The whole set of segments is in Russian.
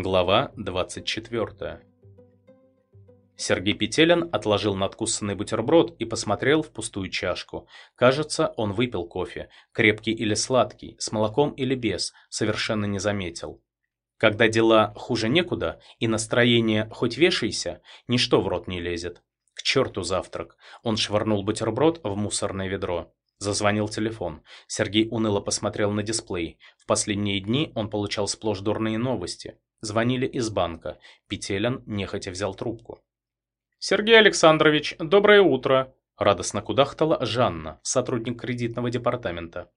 Глава 24 Сергей Петелин отложил надкусанный бутерброд и посмотрел в пустую чашку. Кажется, он выпил кофе, крепкий или сладкий, с молоком или без, совершенно не заметил. Когда дела хуже некуда и настроение хоть вешайся, ничто в рот не лезет. К черту завтрак. Он швырнул бутерброд в мусорное ведро. Зазвонил телефон. Сергей уныло посмотрел на дисплей. В последние дни он получал сплошь дурные новости. Звонили из банка. Петелин нехотя взял трубку. «Сергей Александрович, доброе утро!» Радостно кудахтала Жанна, сотрудник кредитного департамента.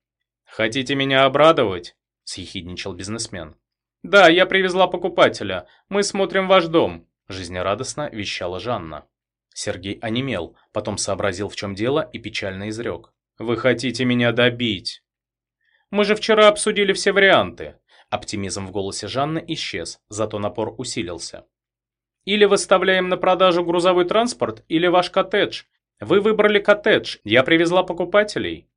«Хотите меня обрадовать?» – съехидничал бизнесмен. «Да, я привезла покупателя. Мы смотрим ваш дом», – жизнерадостно вещала Жанна. Сергей онемел, потом сообразил, в чем дело, и печально изрек. «Вы хотите меня добить?» «Мы же вчера обсудили все варианты. Оптимизм в голосе Жанны исчез, зато напор усилился. «Или выставляем на продажу грузовой транспорт, или ваш коттедж. Вы выбрали коттедж, я привезла покупателей».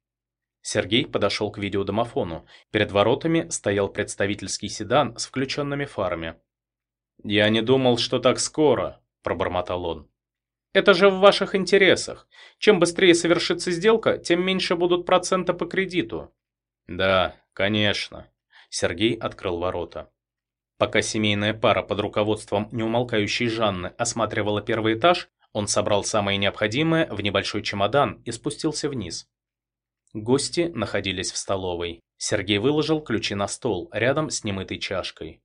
Сергей подошел к видеодомофону. Перед воротами стоял представительский седан с включенными фарами. «Я не думал, что так скоро», – пробормотал он. «Это же в ваших интересах. Чем быстрее совершится сделка, тем меньше будут проценты по кредиту». «Да, конечно», Сергей открыл ворота. Пока семейная пара под руководством неумолкающей Жанны осматривала первый этаж, он собрал самое необходимое в небольшой чемодан и спустился вниз. Гости находились в столовой. Сергей выложил ключи на стол, рядом с немытой чашкой.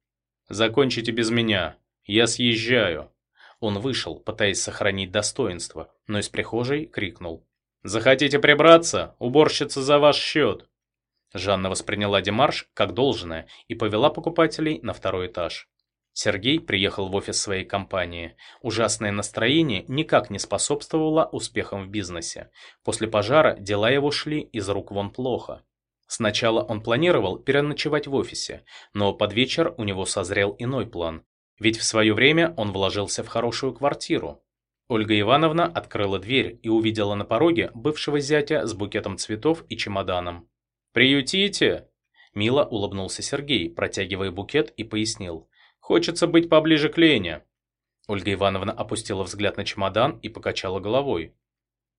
«Закончите без меня. Я съезжаю». Он вышел, пытаясь сохранить достоинство, но из прихожей крикнул. «Захотите прибраться? Уборщица за ваш счет!» Жанна восприняла демарш как должное и повела покупателей на второй этаж. Сергей приехал в офис своей компании. Ужасное настроение никак не способствовало успехам в бизнесе. После пожара дела его шли из рук вон плохо. Сначала он планировал переночевать в офисе, но под вечер у него созрел иной план. Ведь в свое время он вложился в хорошую квартиру. Ольга Ивановна открыла дверь и увидела на пороге бывшего зятя с букетом цветов и чемоданом. «Приютите?» Мило улыбнулся Сергей, протягивая букет и пояснил. «Хочется быть поближе к Лене». Ольга Ивановна опустила взгляд на чемодан и покачала головой.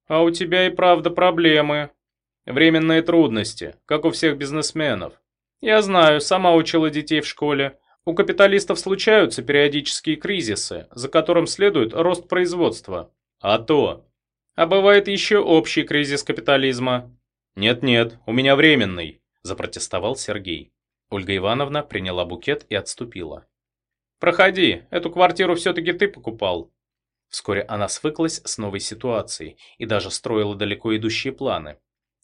«А у тебя и правда проблемы. Временные трудности, как у всех бизнесменов. Я знаю, сама учила детей в школе. У капиталистов случаются периодические кризисы, за которым следует рост производства. А то. А бывает еще общий кризис капитализма. «Нет-нет, у меня временный», – запротестовал Сергей. Ольга Ивановна приняла букет и отступила. «Проходи, эту квартиру все-таки ты покупал». Вскоре она свыклась с новой ситуацией и даже строила далеко идущие планы.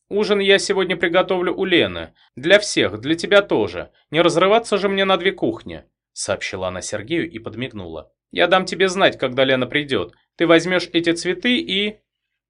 «Ужин я сегодня приготовлю у Лены. Для всех, для тебя тоже. Не разрываться же мне на две кухни», – сообщила она Сергею и подмигнула. «Я дам тебе знать, когда Лена придет. Ты возьмешь эти цветы и...»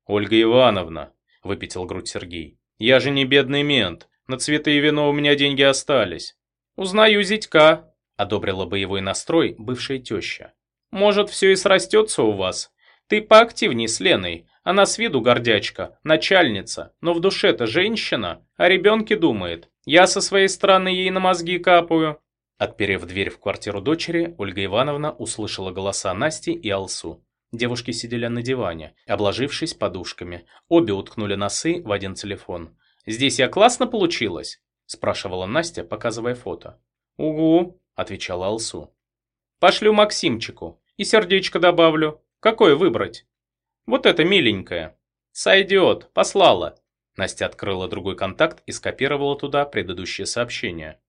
«Ольга Ивановна», – выпятил грудь Сергей. Я же не бедный мент. На цветы и вино у меня деньги остались. Узнаю зятька, одобрила боевой настрой бывшая теща. Может, все и срастется у вас. Ты поактивней с Леной. Она с виду гордячка, начальница, но в душе-то женщина, о ребенке думает. Я со своей стороны ей на мозги капаю. Отперев дверь в квартиру дочери, Ольга Ивановна услышала голоса Насти и Алсу. Девушки сидели на диване, обложившись подушками. Обе уткнули носы в один телефон. «Здесь я классно получилась?» – спрашивала Настя, показывая фото. «Угу», – отвечала Алсу. «Пошлю Максимчику и сердечко добавлю. Какое выбрать?» «Вот это миленькое». «Сойдет, послала». Настя открыла другой контакт и скопировала туда предыдущее сообщение.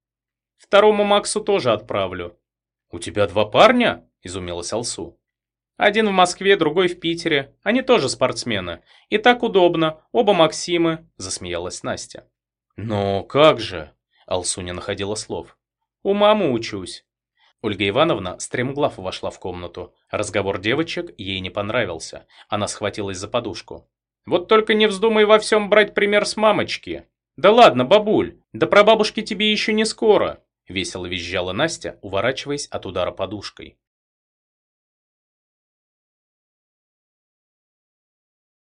«Второму Максу тоже отправлю». «У тебя два парня?» – изумилась Алсу. Один в Москве, другой в Питере. Они тоже спортсмены. И так удобно. Оба Максимы», – засмеялась Настя. «Но как же?» – Алсу не находила слов. «У мамы учусь». Ольга Ивановна стремглав вошла в комнату. Разговор девочек ей не понравился. Она схватилась за подушку. «Вот только не вздумай во всем брать пример с мамочки». «Да ладно, бабуль, да про бабушки тебе еще не скоро», – весело визжала Настя, уворачиваясь от удара подушкой.